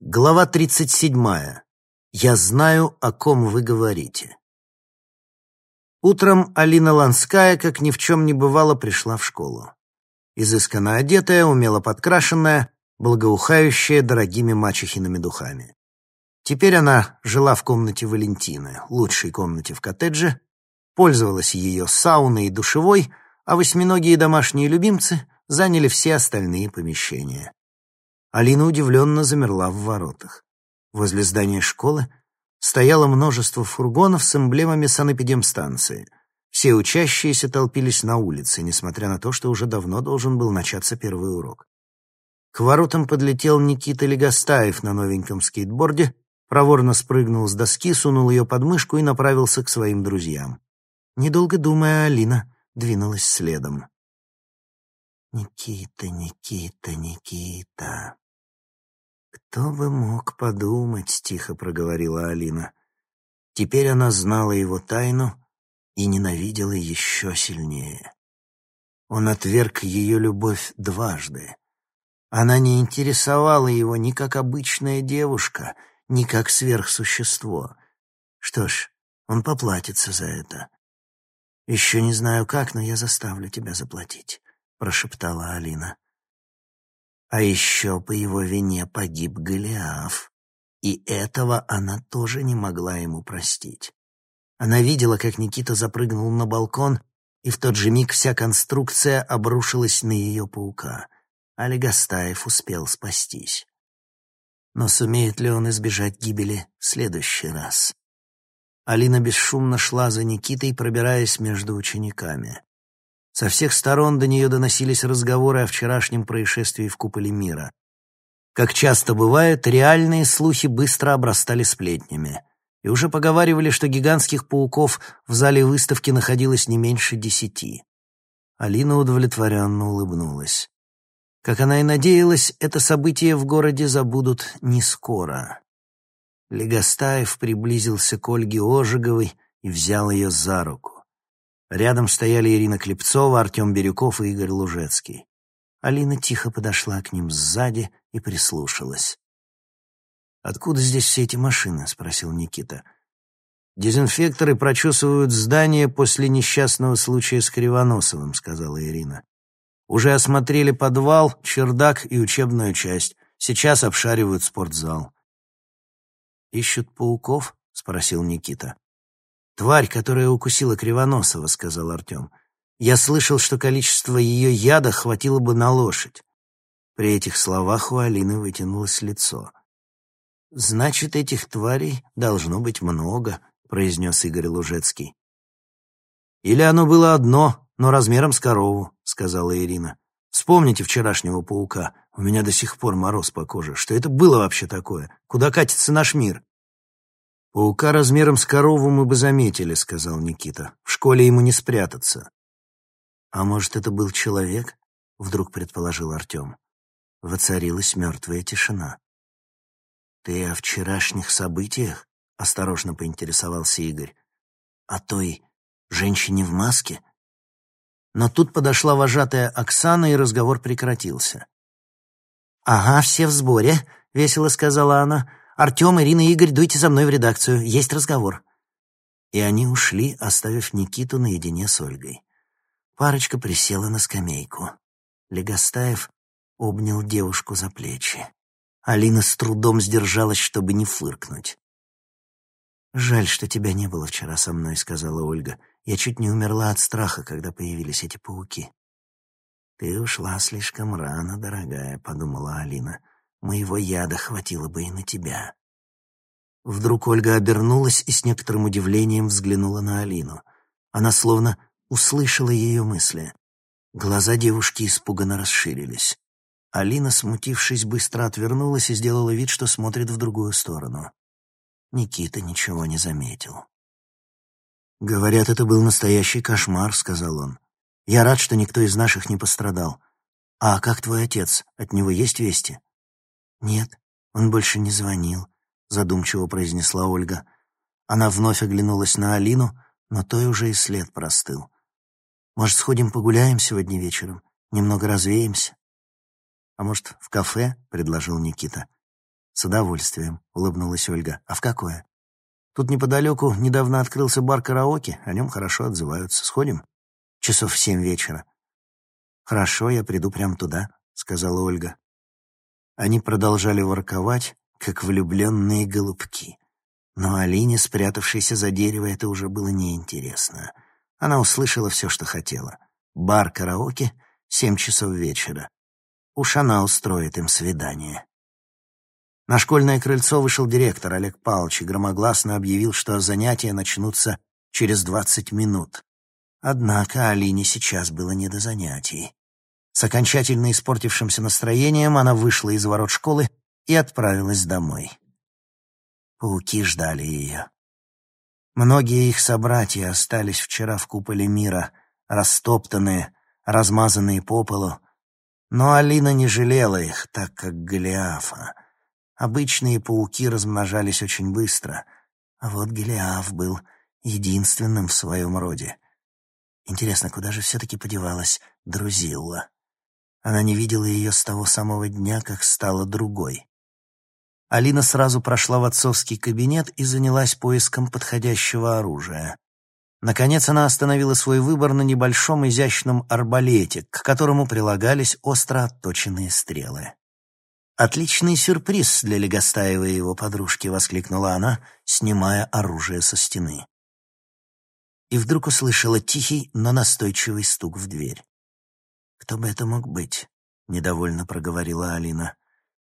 Глава 37. Я знаю, о ком вы говорите. Утром Алина Ланская, как ни в чем не бывало, пришла в школу. Изысканно одетая, умело подкрашенная, благоухающая дорогими мачехиными духами. Теперь она жила в комнате Валентины, лучшей комнате в коттедже, пользовалась ее сауной и душевой, а восьминогие домашние любимцы заняли все остальные помещения. Алина удивленно замерла в воротах. Возле здания школы стояло множество фургонов с эмблемами санэпидемстанции. Все учащиеся толпились на улице, несмотря на то, что уже давно должен был начаться первый урок. К воротам подлетел Никита Легостаев на новеньком скейтборде, проворно спрыгнул с доски, сунул ее под мышку и направился к своим друзьям. Недолго думая, Алина двинулась следом. «Никита, Никита, Никита!» «Кто бы мог подумать», — тихо проговорила Алина. Теперь она знала его тайну и ненавидела еще сильнее. Он отверг ее любовь дважды. Она не интересовала его ни как обычная девушка, ни как сверхсущество. Что ж, он поплатится за это. «Еще не знаю как, но я заставлю тебя заплатить», — прошептала Алина. А еще по его вине погиб Голиаф, и этого она тоже не могла ему простить. Она видела, как Никита запрыгнул на балкон, и в тот же миг вся конструкция обрушилась на ее паука. Али Гастаев успел спастись. Но сумеет ли он избежать гибели в следующий раз? Алина бесшумно шла за Никитой, пробираясь между учениками. Со всех сторон до нее доносились разговоры о вчерашнем происшествии в куполе мира. Как часто бывает, реальные слухи быстро обрастали сплетнями. И уже поговаривали, что гигантских пауков в зале выставки находилось не меньше десяти. Алина удовлетворенно улыбнулась. Как она и надеялась, это событие в городе забудут не скоро. Легостаев приблизился к Ольге Ожеговой и взял ее за руку. Рядом стояли Ирина Клепцова, Артем Бирюков и Игорь Лужецкий. Алина тихо подошла к ним сзади и прислушалась. «Откуда здесь все эти машины?» — спросил Никита. «Дезинфекторы прочесывают здание после несчастного случая с Кривоносовым», — сказала Ирина. «Уже осмотрели подвал, чердак и учебную часть. Сейчас обшаривают спортзал». «Ищут пауков?» — спросил Никита. «Тварь, которая укусила Кривоносова», — сказал Артем. «Я слышал, что количество ее яда хватило бы на лошадь». При этих словах у Алины вытянулось лицо. «Значит, этих тварей должно быть много», — произнес Игорь Лужецкий. «Или оно было одно, но размером с корову», — сказала Ирина. «Вспомните вчерашнего паука. У меня до сих пор мороз по коже. Что это было вообще такое? Куда катится наш мир?» «Паука размером с корову мы бы заметили», — сказал Никита. «В школе ему не спрятаться». «А может, это был человек?» — вдруг предположил Артем. Воцарилась мертвая тишина. «Ты о вчерашних событиях?» — осторожно поинтересовался Игорь. «О той женщине в маске?» Но тут подошла вожатая Оксана, и разговор прекратился. «Ага, все в сборе», — весело сказала она. «Артем, Ирина, Игорь, дуйте за мной в редакцию. Есть разговор». И они ушли, оставив Никиту наедине с Ольгой. Парочка присела на скамейку. Легостаев обнял девушку за плечи. Алина с трудом сдержалась, чтобы не фыркнуть. «Жаль, что тебя не было вчера со мной», — сказала Ольга. «Я чуть не умерла от страха, когда появились эти пауки». «Ты ушла слишком рано, дорогая», — подумала Алина моего яда хватило бы и на тебя». Вдруг Ольга обернулась и с некоторым удивлением взглянула на Алину. Она словно услышала ее мысли. Глаза девушки испуганно расширились. Алина, смутившись, быстро отвернулась и сделала вид, что смотрит в другую сторону. Никита ничего не заметил. «Говорят, это был настоящий кошмар», — сказал он. «Я рад, что никто из наших не пострадал. А как твой отец? От него есть вести?» «Нет, он больше не звонил», — задумчиво произнесла Ольга. Она вновь оглянулась на Алину, но той уже и след простыл. «Может, сходим погуляем сегодня вечером? Немного развеемся?» «А может, в кафе?» — предложил Никита. «С удовольствием», — улыбнулась Ольга. «А в какое?» «Тут неподалеку недавно открылся бар караоке, о нем хорошо отзываются. Сходим?» «Часов в семь вечера». «Хорошо, я приду прямо туда», — сказала Ольга. Они продолжали ворковать, как влюбленные голубки. Но Алине, спрятавшейся за дерево, это уже было неинтересно. Она услышала все, что хотела. Бар караоке, семь часов вечера. Уж она устроит им свидание. На школьное крыльцо вышел директор Олег Павлович и громогласно объявил, что занятия начнутся через двадцать минут. Однако Алине сейчас было не до занятий. С окончательно испортившимся настроением она вышла из ворот школы и отправилась домой. Пауки ждали ее. Многие их собратья остались вчера в куполе мира, растоптанные, размазанные по полу, но Алина не жалела их, так как Голиафа. Обычные пауки размножались очень быстро, а вот Голиаф был единственным в своем роде. Интересно, куда же все-таки подевалась Друзилла? Она не видела ее с того самого дня, как стала другой. Алина сразу прошла в отцовский кабинет и занялась поиском подходящего оружия. Наконец она остановила свой выбор на небольшом изящном арбалете, к которому прилагались остро отточенные стрелы. «Отличный сюрприз для Легостаева и его подружки!» — воскликнула она, снимая оружие со стены. И вдруг услышала тихий, но настойчивый стук в дверь. «Кто бы это мог быть?» — недовольно проговорила Алина.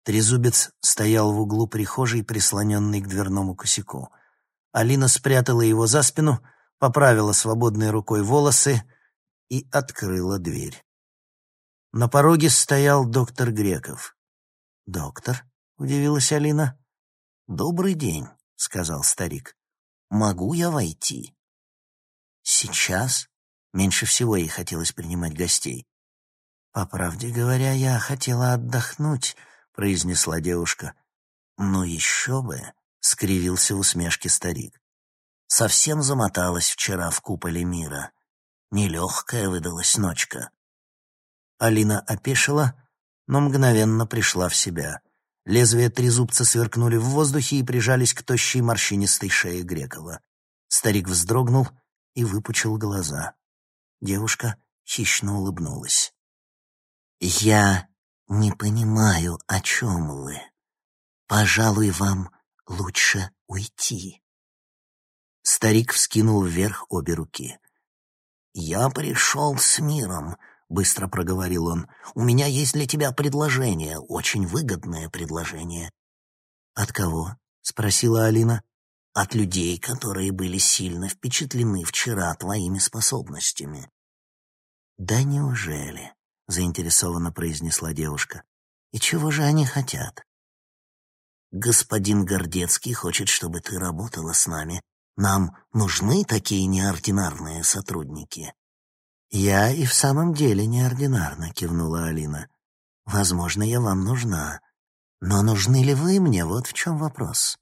Трезубец стоял в углу прихожей, прислоненный к дверному косяку. Алина спрятала его за спину, поправила свободной рукой волосы и открыла дверь. На пороге стоял доктор Греков. «Доктор?» — удивилась Алина. «Добрый день», — сказал старик. «Могу я войти?» «Сейчас?» Меньше всего ей хотелось принимать гостей. «По правде говоря, я хотела отдохнуть», — произнесла девушка. «Ну еще бы», — скривился в усмешке старик. «Совсем замоталась вчера в куполе мира. Нелегкая выдалась ночка». Алина опешила, но мгновенно пришла в себя. Лезвия трезубца сверкнули в воздухе и прижались к тощей морщинистой шее Грекова. Старик вздрогнул и выпучил глаза. Девушка хищно улыбнулась. «Я не понимаю, о чем вы. Пожалуй, вам лучше уйти». Старик вскинул вверх обе руки. «Я пришел с миром», — быстро проговорил он. «У меня есть для тебя предложение, очень выгодное предложение». «От кого?» — спросила Алина. «От людей, которые были сильно впечатлены вчера твоими способностями». «Да неужели?» Заинтересованно произнесла девушка. И чего же они хотят? Господин Гордецкий хочет, чтобы ты работала с нами. Нам нужны такие неординарные сотрудники. Я и в самом деле неординарно, кивнула Алина. Возможно, я вам нужна. Но нужны ли вы мне, вот в чем вопрос.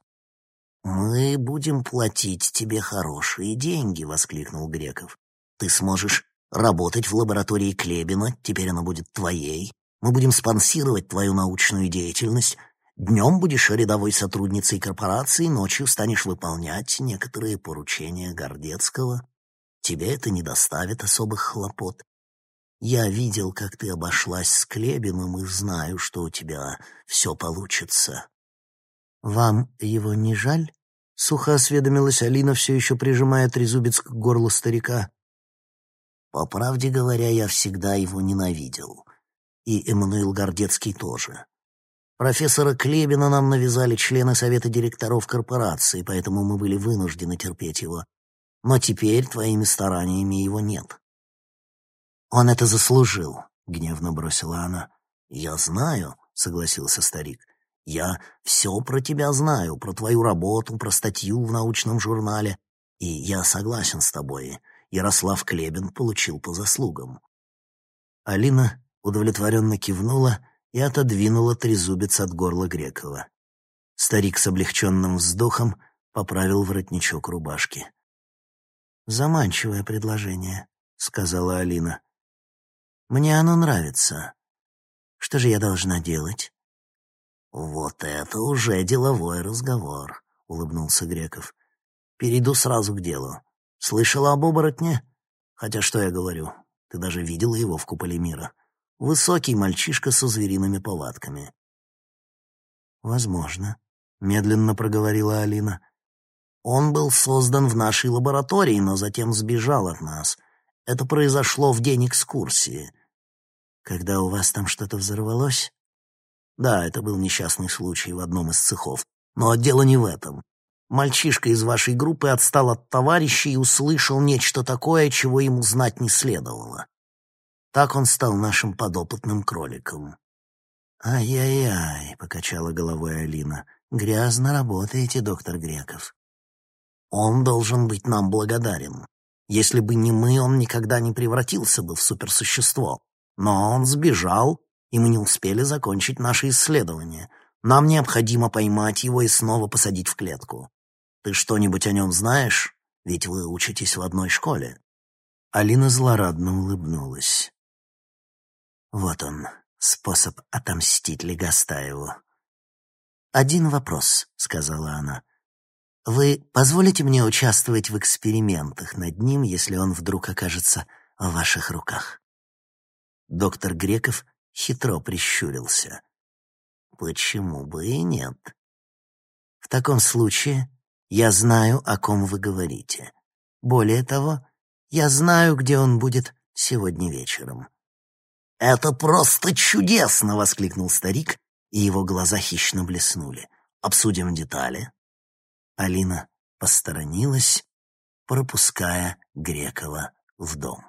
«Мы будем платить тебе хорошие деньги», — воскликнул Греков. «Ты сможешь работать в лаборатории Клебина, теперь она будет твоей. Мы будем спонсировать твою научную деятельность. Днем будешь рядовой сотрудницей корпорации, ночью станешь выполнять некоторые поручения Гордецкого. Тебе это не доставит особых хлопот. Я видел, как ты обошлась с Клебиным, и знаю, что у тебя все получится. Вам его не жаль? Сухо осведомилась Алина, все еще прижимая трезубец к горлу старика. По правде говоря, я всегда его ненавидел. И Эммануил Гордецкий тоже. Профессора Клебина нам навязали члены совета директоров корпорации, поэтому мы были вынуждены терпеть его. Но теперь твоими стараниями его нет. Он это заслужил, гневно бросила она. Я знаю, согласился старик. Я все про тебя знаю, про твою работу, про статью в научном журнале, и я согласен с тобой. Ярослав Клебин получил по заслугам. Алина удовлетворенно кивнула и отодвинула трезубец от горла Грекова. Старик с облегченным вздохом поправил воротничок рубашки. «Заманчивое предложение», — сказала Алина. «Мне оно нравится. Что же я должна делать?» «Вот это уже деловой разговор», — улыбнулся Греков. «Перейду сразу к делу. Слышала об оборотне? Хотя что я говорю, ты даже видела его в куполе мира. Высокий мальчишка со звериными повадками». «Возможно», — медленно проговорила Алина. «Он был создан в нашей лаборатории, но затем сбежал от нас. Это произошло в день экскурсии. Когда у вас там что-то взорвалось?» «Да, это был несчастный случай в одном из цехов. Но дело не в этом. Мальчишка из вашей группы отстал от товарища и услышал нечто такое, чего ему знать не следовало. Так он стал нашим подопытным кроликом. «Ай-яй-яй», — покачала головой Алина, — «грязно работаете, доктор Греков». «Он должен быть нам благодарен. Если бы не мы, он никогда не превратился бы в суперсущество. Но он сбежал, и мы не успели закончить наше исследование. Нам необходимо поймать его и снова посадить в клетку. Ты что-нибудь о нем знаешь? Ведь вы учитесь в одной школе». Алина злорадно улыбнулась. Вот он, способ отомстить Легостаеву. «Один вопрос», — сказала она. «Вы позволите мне участвовать в экспериментах над ним, если он вдруг окажется в ваших руках?» Доктор Греков хитро прищурился. «Почему бы и нет?» «В таком случае я знаю, о ком вы говорите. Более того, я знаю, где он будет сегодня вечером». «Это просто чудесно!» — воскликнул старик, и его глаза хищно блеснули. «Обсудим детали». Алина посторонилась, пропуская Грекова в дом.